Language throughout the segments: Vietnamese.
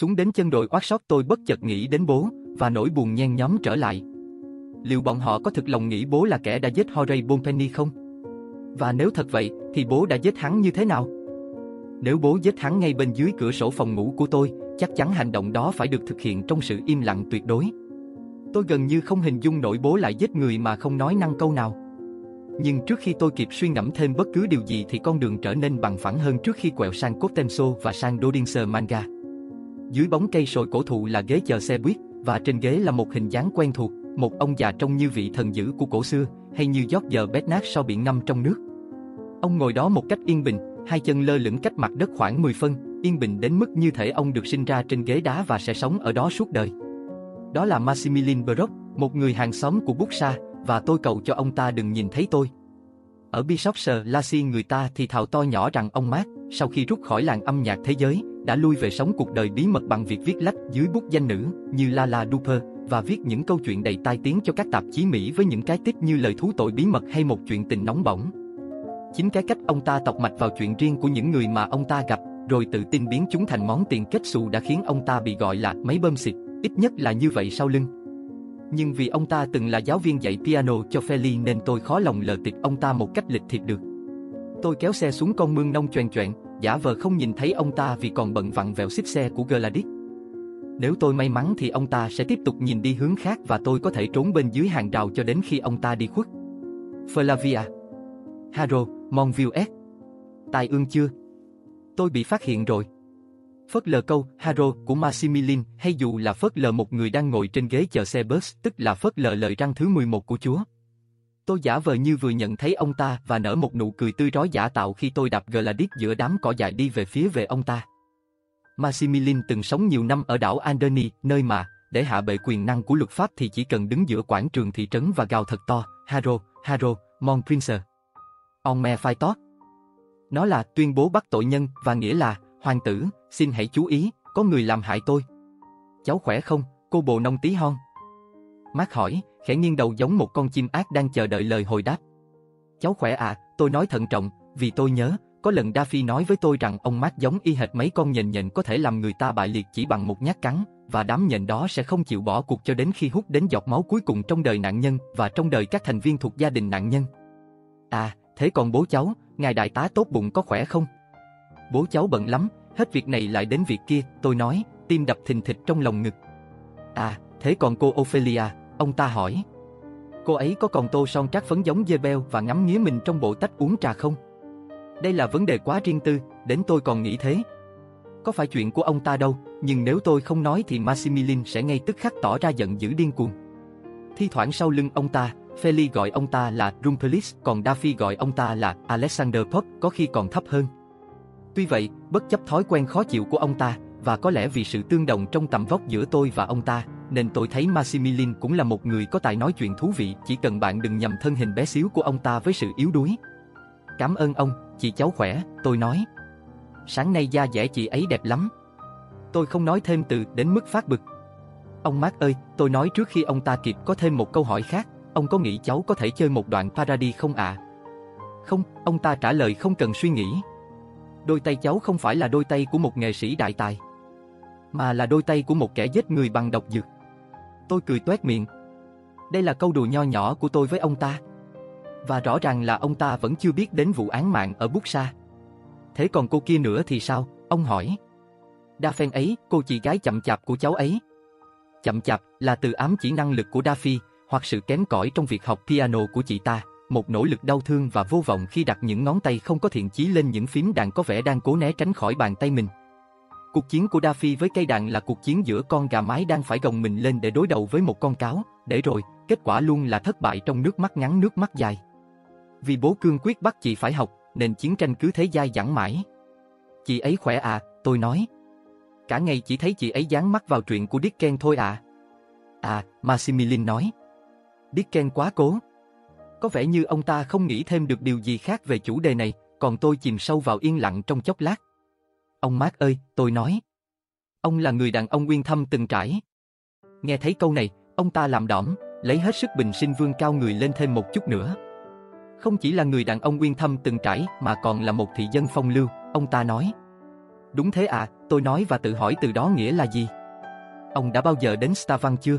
Xuống đến chân đồi oát sót tôi bất chợt nghĩ đến bố, và nỗi buồn nhen nhóm trở lại. Liệu bọn họ có thực lòng nghĩ bố là kẻ đã giết Horay Bonpenny không? Và nếu thật vậy, thì bố đã giết hắn như thế nào? Nếu bố giết hắn ngay bên dưới cửa sổ phòng ngủ của tôi, chắc chắn hành động đó phải được thực hiện trong sự im lặng tuyệt đối. Tôi gần như không hình dung nổi bố lại giết người mà không nói năng câu nào. Nhưng trước khi tôi kịp suy ngẫm thêm bất cứ điều gì thì con đường trở nên bằng phẳng hơn trước khi quẹo sang Cotenso và sang Dodinser Manga. Dưới bóng cây sồi cổ thụ là ghế chờ xe buýt, và trên ghế là một hình dáng quen thuộc, một ông già trông như vị thần dữ của cổ xưa, hay như giót giờ bét nát sau biển ngâm trong nước. Ông ngồi đó một cách yên bình, hai chân lơ lửng cách mặt đất khoảng 10 phân, yên bình đến mức như thể ông được sinh ra trên ghế đá và sẽ sống ở đó suốt đời. Đó là Maximilian Brock, một người hàng xóm của Buxa, và tôi cầu cho ông ta đừng nhìn thấy tôi. Ở Bishopshire, Lassie người ta thì thào to nhỏ rằng ông Mark, sau khi rút khỏi làng âm nhạc thế giới, đã lui về sống cuộc đời bí mật bằng việc viết lách dưới bút danh nữ như Lala Duper và viết những câu chuyện đầy tai tiếng cho các tạp chí Mỹ với những cái tích như lời thú tội bí mật hay một chuyện tình nóng bỏng. Chính cái cách ông ta tọc mạch vào chuyện riêng của những người mà ông ta gặp, rồi tự tin biến chúng thành món tiền kết xù đã khiến ông ta bị gọi là máy bơm xịt, ít nhất là như vậy sau lưng. Nhưng vì ông ta từng là giáo viên dạy piano cho Feli nên tôi khó lòng lờ tịch ông ta một cách lịch thiệp được. Tôi kéo xe xuống con mương nông choèn choẹn, giả vờ không nhìn thấy ông ta vì còn bận vặn vẹo xích xe của Gladys. Nếu tôi may mắn thì ông ta sẽ tiếp tục nhìn đi hướng khác và tôi có thể trốn bên dưới hàng rào cho đến khi ông ta đi khuất. Flavia Haro, Monville S Tài ương chưa? Tôi bị phát hiện rồi. Phớt lờ câu Haro của Maximilian hay dù là phớt lờ một người đang ngồi trên ghế chờ xe bus tức là phớt lờ lời răng thứ 11 của Chúa. Tôi giả vờ như vừa nhận thấy ông ta và nở một nụ cười tươi rói giả tạo khi tôi đạp Gladys giữa đám cỏ dại đi về phía về ông ta. Maximilian từng sống nhiều năm ở đảo Anderny, nơi mà, để hạ bệ quyền năng của luật pháp thì chỉ cần đứng giữa quảng trường thị trấn và gào thật to, Haro, Haro, Mon Prince. On me phai tót. Nó là tuyên bố bắt tội nhân và nghĩa là, hoàng tử, xin hãy chú ý, có người làm hại tôi. Cháu khỏe không, cô bồ nông tí hon? Mark hỏi, khẽ nghiêng đầu giống một con chim ác đang chờ đợi lời hồi đáp. Cháu khỏe à, tôi nói thận trọng, vì tôi nhớ, có lần Daffy nói với tôi rằng ông Mark giống y hệt mấy con nhện nhện có thể làm người ta bại liệt chỉ bằng một nhát cắn, và đám nhện đó sẽ không chịu bỏ cuộc cho đến khi hút đến giọt máu cuối cùng trong đời nạn nhân và trong đời các thành viên thuộc gia đình nạn nhân. À, thế còn bố cháu, ngài đại tá tốt bụng có khỏe không? Bố cháu bận lắm, hết việc này lại đến việc kia, tôi nói, tim đập thình thịch trong lòng ngực. À, thế còn cô Ophelia, ông ta hỏi. Cô ấy có còn tô son trát phấn giống Jebel và ngắm nghía mình trong bộ tách uống trà không? Đây là vấn đề quá riêng tư, đến tôi còn nghĩ thế. Có phải chuyện của ông ta đâu, nhưng nếu tôi không nói thì Maximilian sẽ ngay tức khắc tỏ ra giận dữ điên cuồng. Thi thoảng sau lưng ông ta, Feli gọi ông ta là Rumpelis, còn Daffy gọi ông ta là Alexander Pop, có khi còn thấp hơn. Tuy vậy, bất chấp thói quen khó chịu của ông ta, và có lẽ vì sự tương đồng trong tầm vóc giữa tôi và ông ta, nên tôi thấy Maximilian cũng là một người có tài nói chuyện thú vị, chỉ cần bạn đừng nhầm thân hình bé xíu của ông ta với sự yếu đuối. Cảm ơn ông, chị cháu khỏe, tôi nói. Sáng nay da dẻ chị ấy đẹp lắm. Tôi không nói thêm từ đến mức phát bực. Ông Mark ơi, tôi nói trước khi ông ta kịp có thêm một câu hỏi khác, ông có nghĩ cháu có thể chơi một đoạn parody không ạ? À? Không, ông ta trả lời không cần suy nghĩ. Đôi tay cháu không phải là đôi tay của một nghệ sĩ đại tài, mà là đôi tay của một kẻ giết người bằng độc dược. Tôi cười toét miệng. Đây là câu đùa nho nhỏ của tôi với ông ta. Và rõ ràng là ông ta vẫn chưa biết đến vụ án mạng ở Bút Sa. Thế còn cô kia nữa thì sao? Ông hỏi. Đa phen ấy, cô chị gái chậm chạp của cháu ấy. Chậm chạp là từ ám chỉ năng lực của Daffy, hoặc sự kém cỏi trong việc học piano của chị ta, một nỗ lực đau thương và vô vọng khi đặt những ngón tay không có thiện chí lên những phím đàn có vẻ đang cố né tránh khỏi bàn tay mình. Cuộc chiến của Daffy với cây đàn là cuộc chiến giữa con gà mái đang phải gồng mình lên để đối đầu với một con cáo, để rồi, kết quả luôn là thất bại trong nước mắt ngắn nước mắt dài. Vì bố cương quyết bắt chị phải học, nên chiến tranh cứ thế dai dẳng mãi. Chị ấy khỏe à, tôi nói. Cả ngày chỉ thấy chị ấy dán mắt vào chuyện của Dicken thôi à. À, Maximilian nói. Dicken quá cố. Có vẻ như ông ta không nghĩ thêm được điều gì khác về chủ đề này, còn tôi chìm sâu vào yên lặng trong chốc lát. Ông Mark ơi, tôi nói. Ông là người đàn ông nguyên thâm từng trải. Nghe thấy câu này, ông ta làm đỏm, lấy hết sức bình sinh vương cao người lên thêm một chút nữa. Không chỉ là người đàn ông nguyên thâm từng trải mà còn là một thị dân phong lưu, ông ta nói. đúng thế à, tôi nói và tự hỏi từ đó nghĩa là gì. Ông đã bao giờ đến Stavan chưa?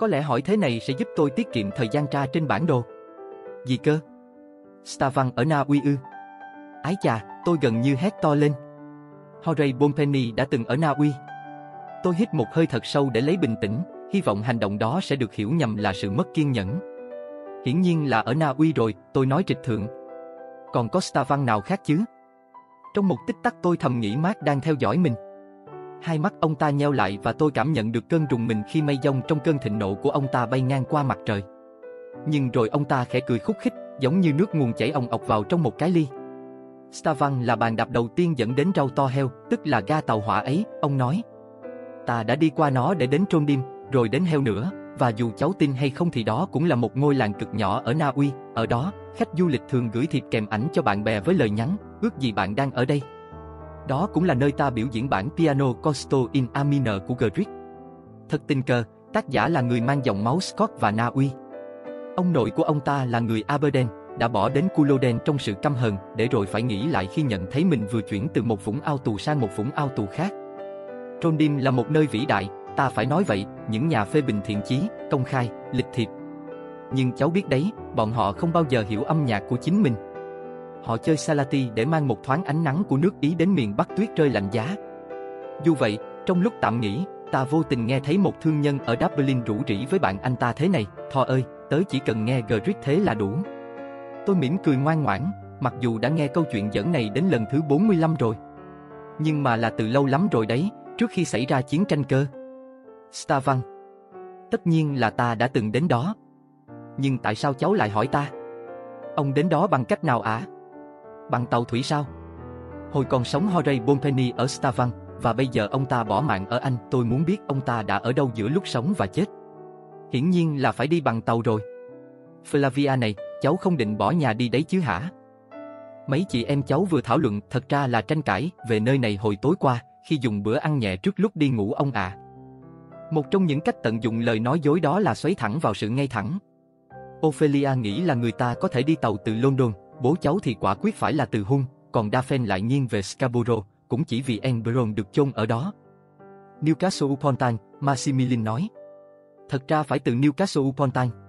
Có lẽ hỏi thế này sẽ giúp tôi tiết kiệm thời gian tra trên bản đồ. Gì cơ? Stavan ở Na Uy ư? Ái chà, tôi gần như hét to lên. Horay Bonpenny đã từng ở Na Uy. Tôi hít một hơi thật sâu để lấy bình tĩnh, hy vọng hành động đó sẽ được hiểu nhầm là sự mất kiên nhẫn. Hiển nhiên là ở Na Uy rồi, tôi nói trịch thượng. Còn có Stavan nào khác chứ? Trong một tích tắc tôi thầm nghĩ Mark đang theo dõi mình. Hai mắt ông ta nheo lại và tôi cảm nhận được cơn rùng mình khi mây dông trong cơn thịnh nộ của ông ta bay ngang qua mặt trời. Nhưng rồi ông ta khẽ cười khúc khích, giống như nước nguồn chảy ồng ọc vào trong một cái ly. Stavan là bàn đạp đầu tiên dẫn đến rau to heo, tức là ga tàu hỏa ấy, ông nói. Ta đã đi qua nó để đến Trondheim, rồi đến heo nữa, và dù cháu tin hay không thì đó cũng là một ngôi làng cực nhỏ ở Na Uy, ở đó, khách du lịch thường gửi thiệp kèm ảnh cho bạn bè với lời nhắn, ước gì bạn đang ở đây. Đó cũng là nơi ta biểu diễn bản piano Costo in A minor của Grieg. Thật tình cờ, tác giả là người mang dòng máu Scott và Na Uy. Ông nội của ông ta là người Aberdeen, đã bỏ đến Culloden trong sự căm hận để rồi phải nghĩ lại khi nhận thấy mình vừa chuyển từ một vũng ao tù sang một vũng ao tù khác. Trondheim là một nơi vĩ đại, ta phải nói vậy, những nhà phê bình thiện chí, công khai, lịch thiệp. Nhưng cháu biết đấy, bọn họ không bao giờ hiểu âm nhạc của chính mình. Họ chơi Salati để mang một thoáng ánh nắng của nước Ý đến miền Bắc tuyết rơi lạnh giá. Dù vậy, trong lúc tạm nghỉ, ta vô tình nghe thấy một thương nhân ở Dublin rủ rỉ với bạn anh ta thế này, Thò ơi, tớ chỉ cần nghe Grieg thế là đủ. Tôi mỉm cười ngoan ngoãn, mặc dù đã nghe câu chuyện dẫn này đến lần thứ 45 rồi. Nhưng mà là từ lâu lắm rồi đấy, trước khi xảy ra chiến tranh cơ. Stavan Tất nhiên là ta đã từng đến đó. Nhưng tại sao cháu lại hỏi ta? Ông đến đó bằng cách nào ạ? À? Bằng tàu thủy sao? Hồi còn sống Horay Bonpenny ở Stavan, và bây giờ ông ta bỏ mạng ở Anh, tôi muốn biết ông ta đã ở đâu giữa lúc sống và chết. Hiển nhiên là phải đi bằng tàu rồi. Flavia này, cháu không định bỏ nhà đi đấy chứ hả? Mấy chị em cháu vừa thảo luận thật ra là tranh cãi về nơi này hồi tối qua, khi dùng bữa ăn nhẹ trước lúc đi ngủ ông ạ. À. Một trong những cách tận dụng lời nói dối đó là xoáy thẳng vào sự ngay thẳng. Ophelia nghĩ là người ta có thể đi tàu từ London, bố cháu thì quả quyết phải là từ Hung, còn Daphne lại nghiêng về Scarborough, cũng chỉ vì Enbron được chôn ở đó. Newcastle upon Tyne, Maximilian nói. Thật ra phải từ Newcastle upon Tyne.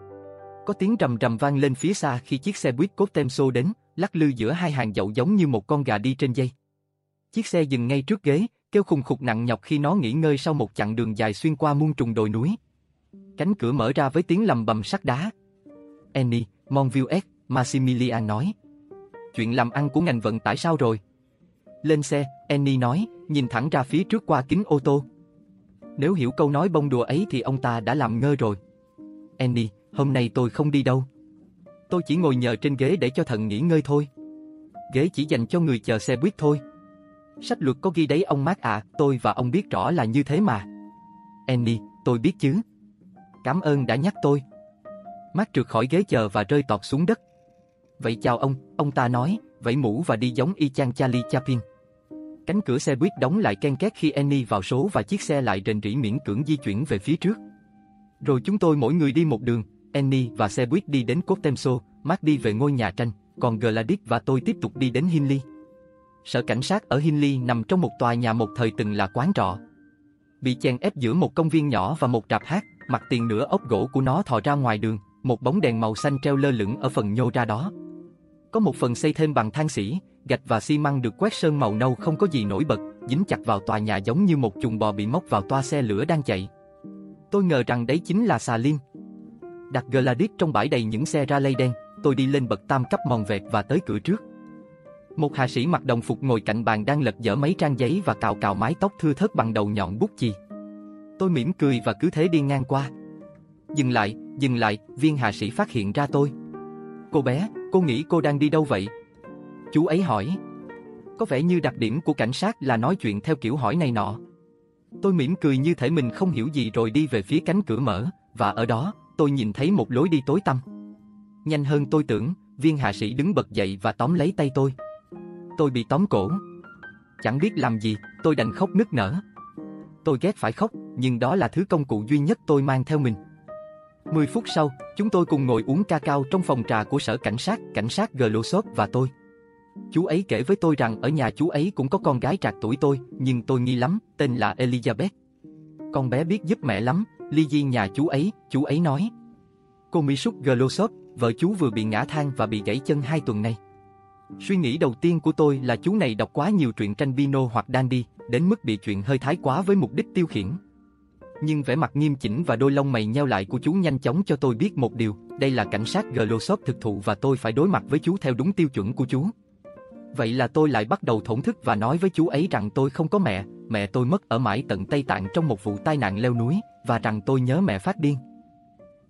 Có tiếng rầm rầm vang lên phía xa khi chiếc xe buýt cốt tem xô đến, lắc lư giữa hai hàng dậu giống như một con gà đi trên dây. Chiếc xe dừng ngay trước ghế, kêu khùng khục nặng nhọc khi nó nghỉ ngơi sau một chặng đường dài xuyên qua muôn trùng đồi núi. Cánh cửa mở ra với tiếng lầm bầm sắt đá. Annie, Monville S, Maximilian nói. Chuyện làm ăn của ngành vận tải sao rồi? Lên xe, Annie nói, nhìn thẳng ra phía trước qua kính ô tô. Nếu hiểu câu nói bông đùa ấy thì ông ta đã làm ngơ rồi. Annie, hôm nay tôi không đi đâu. Tôi chỉ ngồi nhờ trên ghế để cho thần nghỉ ngơi thôi. Ghế chỉ dành cho người chờ xe buýt thôi. Sách luật có ghi đấy ông Mark ạ, tôi và ông biết rõ là như thế mà. Annie, tôi biết chứ. Cảm ơn đã nhắc tôi. Mark trượt khỏi ghế chờ và rơi tọt xuống đất. Vậy chào ông, ông ta nói, vẫy mũ và đi giống y chang Charlie Chaplin. Cánh cửa xe buýt đóng lại ken két khi Annie vào số và chiếc xe lại rền rỉ miễn cưỡng di chuyển về phía trước. Rồi chúng tôi mỗi người đi một đường, Annie và xe buýt đi đến Cotemso, Mark đi về ngôi nhà tranh, còn Gladys và tôi tiếp tục đi đến Hinley. Sở cảnh sát ở Hinley nằm trong một tòa nhà một thời từng là quán trọ. Bị chèn ép giữa một công viên nhỏ và một rạp hát, mặt tiền nửa ốc gỗ của nó thò ra ngoài đường, một bóng đèn màu xanh treo lơ lửng ở phần nhô ra đó. Có một phần xây thêm bằng than xỉ, gạch và xi măng được quét sơn màu nâu không có gì nổi bật, dính chặt vào tòa nhà giống như một chuồng bò bị móc vào toa xe lửa đang chạy. Tôi ngờ rằng đấy chính là xà lim. Đặt Gladys trong bãi đầy những xe ra lây đen, tôi đi lên bậc tam cấp mòn vẹt và tới cửa trước. Một hạ sĩ mặc đồng phục ngồi cạnh bàn đang lật dở mấy trang giấy và cào cào mái tóc thưa thớt bằng đầu nhọn bút chì. Tôi mỉm cười và cứ thế đi ngang qua. Dừng lại, dừng lại, viên hạ sĩ phát hiện ra tôi. Cô bé, cô nghĩ cô đang đi đâu vậy? Chú ấy hỏi. Có vẻ như đặc điểm của cảnh sát là nói chuyện theo kiểu hỏi này nọ. Tôi mỉm cười như thể mình không hiểu gì rồi đi về phía cánh cửa mở, và ở đó, tôi nhìn thấy một lối đi tối tăm. Nhanh hơn tôi tưởng, viên hạ sĩ đứng bật dậy và tóm lấy tay tôi. Tôi bị tóm cổ. Chẳng biết làm gì, tôi đành khóc nức nở. Tôi ghét phải khóc, nhưng đó là thứ công cụ duy nhất tôi mang theo mình. 10 phút sau, chúng tôi cùng ngồi uống ca cao trong phòng trà của sở cảnh sát, cảnh sát Glosop và tôi. Chú ấy kể với tôi rằng ở nhà chú ấy cũng có con gái trạc tuổi tôi, nhưng tôi nghi lắm, tên là Elizabeth. Con bé biết giúp mẹ lắm, ly di nhà chú ấy, chú ấy nói. Cô Misuk Glosop, vợ chú vừa bị ngã thang và bị gãy chân hai tuần nay. Suy nghĩ đầu tiên của tôi là chú này đọc quá nhiều truyện tranh Pino hoặc Dandy, đến mức bị chuyện hơi thái quá với mục đích tiêu khiển. Nhưng vẻ mặt nghiêm chỉnh và đôi lông mày nheo lại của chú nhanh chóng cho tôi biết một điều, đây là cảnh sát Glosop thực thụ và tôi phải đối mặt với chú theo đúng tiêu chuẩn của chú. Vậy là tôi lại bắt đầu thổn thức và nói với chú ấy rằng tôi không có mẹ, mẹ tôi mất ở mãi tận Tây Tạng trong một vụ tai nạn leo núi, và rằng tôi nhớ mẹ phát điên.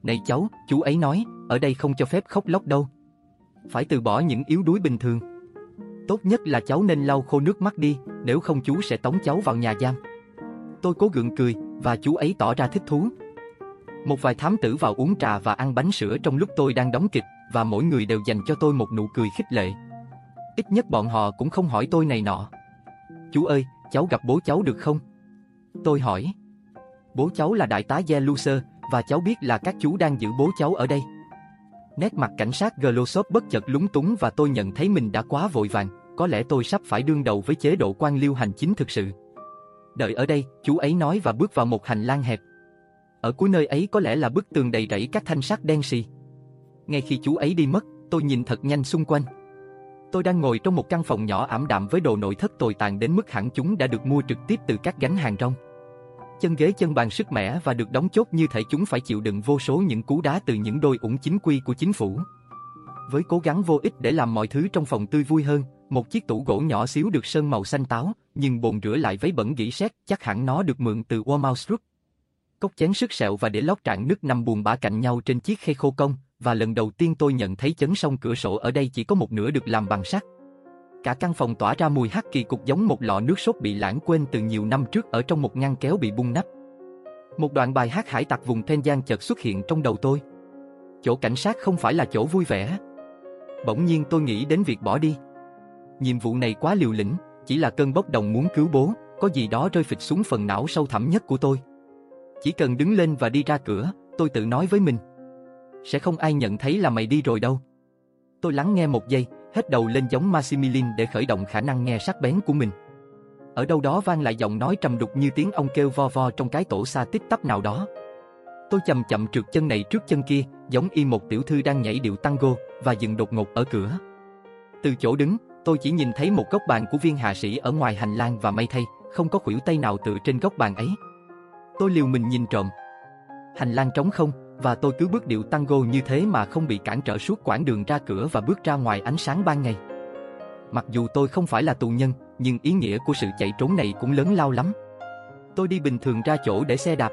Này cháu, chú ấy nói, ở đây không cho phép khóc lóc đâu. Phải từ bỏ những yếu đuối bình thường. Tốt nhất là cháu nên lau khô nước mắt đi, nếu không chú sẽ tống cháu vào nhà giam. Tôi cố gượng cười, và chú ấy tỏ ra thích thú. Một vài thám tử vào uống trà và ăn bánh sữa trong lúc tôi đang đóng kịch, và mỗi người đều dành cho tôi một nụ cười khích lệ. Ít nhất bọn họ cũng không hỏi tôi này nọ. Chú ơi, cháu gặp bố cháu được không? Tôi hỏi. Bố cháu là đại tá Yeluser, và cháu biết là các chú đang giữ bố cháu ở đây. Nét mặt cảnh sát Glosop bất chợt lúng túng và tôi nhận thấy mình đã quá vội vàng, có lẽ tôi sắp phải đương đầu với chế độ quan liêu hành chính thực sự. Đợi ở đây, chú ấy nói và bước vào một hành lang hẹp. Ở cuối nơi ấy có lẽ là bức tường đầy rẫy các thanh sắt đen xì. Ngay khi chú ấy đi mất, tôi nhìn thật nhanh xung quanh. Tôi đang ngồi trong một căn phòng nhỏ ảm đạm với đồ nội thất tồi tàn đến mức hẳn chúng đã được mua trực tiếp từ các gánh hàng rong. Chân ghế chân bàn sức mẻ và được đóng chốt như thể chúng phải chịu đựng vô số những cú đá từ những đôi ủng chính quy của chính phủ. Với cố gắng vô ích để làm mọi thứ trong phòng tươi vui hơn, một chiếc tủ gỗ nhỏ xíu được sơn màu xanh táo, nhưng bồn rửa lại vấy bẩn gỉ sét, chắc hẳn nó được mượn từ Walmart Cốc chén sức sẹo và để lót trạng nước nằm buồn bã cạnh nhau trên chiếc khay khô công, và lần đầu tiên tôi nhận thấy chấn song cửa sổ ở đây chỉ có một nửa được làm bằng sắt. Cả căn phòng tỏa ra mùi hắc kỳ cục giống một lọ nước sốt bị lãng quên từ nhiều năm trước ở trong một ngăn kéo bị bung nắp. Một đoạn bài hát hải tặc vùng Thiên Giang chợt xuất hiện trong đầu tôi. Chỗ cảnh sát không phải là chỗ vui vẻ. Bỗng nhiên tôi nghĩ đến việc bỏ đi. Nhiệm vụ này quá liều lĩnh, chỉ là cơn bốc đồng muốn cứu bố, có gì đó rơi phịch xuống phần não sâu thẳm nhất của tôi. Chỉ cần đứng lên và đi ra cửa, tôi tự nói với mình. Sẽ không ai nhận thấy là mày đi rồi đâu. Tôi lắng nghe một giây, hết đầu lên giống Maximilian để khởi động khả năng nghe sắc bén của mình. Ở đâu đó vang lại giọng nói trầm đục như tiếng ông kêu vo vo trong cái tổ xa tích tắp nào đó. Tôi chậm chậm trượt chân này trước chân kia, giống y một tiểu thư đang nhảy điệu tango và dừng đột ngột ở cửa. Từ chỗ đứng, tôi chỉ nhìn thấy một góc bàn của viên hạ sĩ ở ngoài hành lang và may thay, không có khuỷu tay nào tựa trên góc bàn ấy. Tôi liều mình nhìn trộm. Hành lang trống không, và tôi cứ bước điệu tango như thế mà không bị cản trở suốt quãng đường ra cửa và bước ra ngoài ánh sáng ban ngày. Mặc dù tôi không phải là tù nhân, nhưng ý nghĩa của sự chạy trốn này cũng lớn lao lắm. Tôi đi bình thường ra chỗ để xe đạp.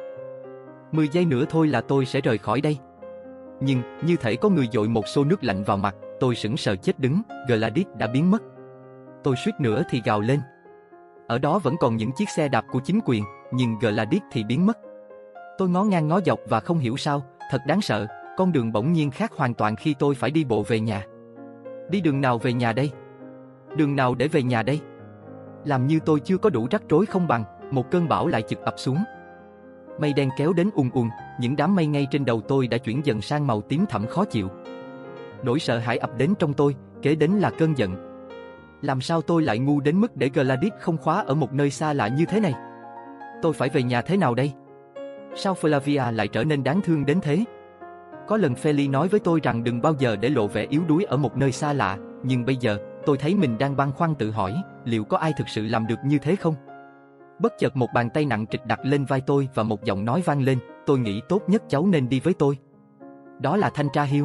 10 giây nữa thôi là tôi sẽ rời khỏi đây. Nhưng, như thể có người dội một xô nước lạnh vào mặt, tôi sững sờ chết đứng, Gladys đã biến mất. Tôi suýt nữa thì gào lên. Ở đó vẫn còn những chiếc xe đạp của chính quyền, nhưng Gladys thì biến mất. Tôi ngó ngang ngó dọc và không hiểu sao, thật đáng sợ, con đường bỗng nhiên khác hoàn toàn khi tôi phải đi bộ về nhà. Đi đường nào về nhà đây? Đường nào để về nhà đây? Làm như tôi chưa có đủ rắc rối không bằng, một cơn bão lại chực ập xuống. Mây đen kéo đến ùn ùn, những đám mây ngay trên đầu tôi đã chuyển dần sang màu tím thẳm khó chịu. Nỗi sợ hãi ập đến trong tôi, kế đến là cơn giận. Làm sao tôi lại ngu đến mức để Gladys không khóa ở một nơi xa lạ như thế này? Tôi phải về nhà thế nào đây? Sao Flavia lại trở nên đáng thương đến thế? Có lần Feli nói với tôi rằng đừng bao giờ để lộ vẻ yếu đuối ở một nơi xa lạ, nhưng bây giờ, tôi thấy mình đang băn khoăn tự hỏi, liệu có ai thực sự làm được như thế không? Bất chợt một bàn tay nặng trịch đặt lên vai tôi và một giọng nói vang lên, tôi nghĩ tốt nhất cháu nên đi với tôi. Đó là thanh tra Hill.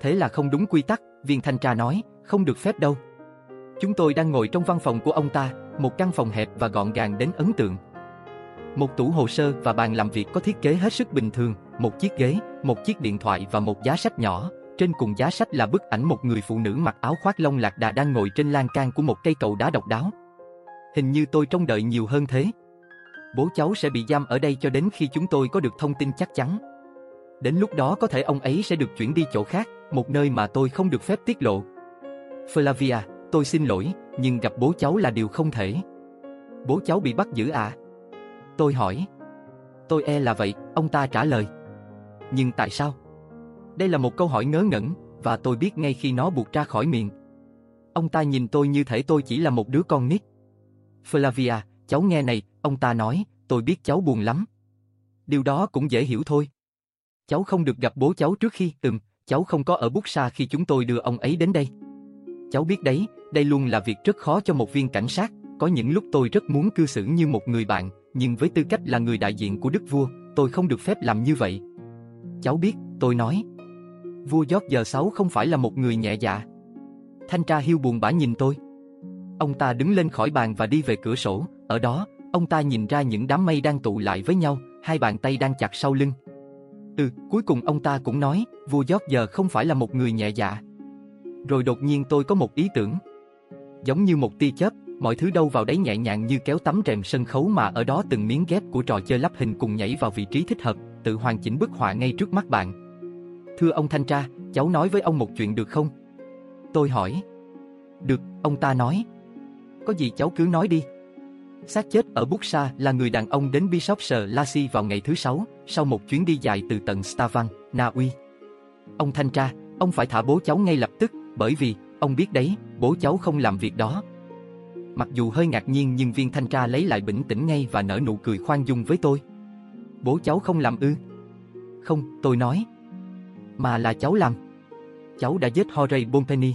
Thế là không đúng quy tắc, viên thanh tra nói, không được phép đâu. Chúng tôi đang ngồi trong văn phòng của ông ta, một căn phòng hẹp và gọn gàng đến ấn tượng. Một tủ hồ sơ và bàn làm việc có thiết kế hết sức bình thường, một chiếc ghế, một chiếc điện thoại và một giá sách nhỏ. Trên cùng giá sách là bức ảnh một người phụ nữ mặc áo khoác lông lạc đà đang ngồi trên lan can của một cây cầu đá độc đáo. Hình như tôi trông đợi nhiều hơn thế. Bố cháu sẽ bị giam ở đây cho đến khi chúng tôi có được thông tin chắc chắn. Đến lúc đó có thể ông ấy sẽ được chuyển đi chỗ khác, một nơi mà tôi không được phép tiết lộ. Flavia, tôi xin lỗi, nhưng gặp bố cháu là điều không thể. Bố cháu bị bắt giữ à? Tôi hỏi. Tôi e là vậy, ông ta trả lời. Nhưng tại sao? Đây là một câu hỏi ngớ ngẩn, và tôi biết ngay khi nó buộc ra khỏi miệng. Ông ta nhìn tôi như thể tôi chỉ là một đứa con nít. Flavia, cháu nghe này, ông ta nói, tôi biết cháu buồn lắm. Điều đó cũng dễ hiểu thôi. Cháu không được gặp bố cháu trước khi, ừm, cháu không có ở bút xa khi chúng tôi đưa ông ấy đến đây. Cháu biết đấy, đây luôn là việc rất khó cho một viên cảnh sát, có những lúc tôi rất muốn cư xử như một người bạn, nhưng với tư cách là người đại diện của đức vua, tôi không được phép làm như vậy. Cháu biết, tôi nói. Vua George sáu không phải là một người nhẹ dạ. Thanh tra hiu buồn bã nhìn tôi. Ông ta đứng lên khỏi bàn và đi về cửa sổ, ở đó, ông ta nhìn ra những đám mây đang tụ lại với nhau, hai bàn tay đang chặt sau lưng. Ừ, cuối cùng ông ta cũng nói, vua George không phải là một người nhẹ dạ. Rồi đột nhiên tôi có một ý tưởng. Giống như một tia chớp, mọi thứ đâu vào đấy nhẹ nhàng như kéo tấm rèm sân khấu mà ở đó từng miếng ghép của trò chơi lắp hình cùng nhảy vào vị trí thích hợp, tự hoàn chỉnh bức họa ngay trước mắt bạn. Thưa ông thanh tra, cháu nói với ông một chuyện được không? Tôi hỏi. Được, ông ta nói. Có gì cháu cứ nói đi. Xác chết ở Buxa là người đàn ông đến Bishopshire Lassie vào ngày thứ sáu, sau một chuyến đi dài từ tận Stavan, Na Uy. Ông thanh tra, ông phải thả bố cháu ngay lập tức, bởi vì, ông biết đấy, bố cháu không làm việc đó. Mặc dù hơi ngạc nhiên nhưng viên thanh tra lấy lại bình tĩnh ngay và nở nụ cười khoan dung với tôi. Bố cháu không làm ư? Không, tôi nói. Mà là cháu làm. Cháu đã giết Horay Bonpenny.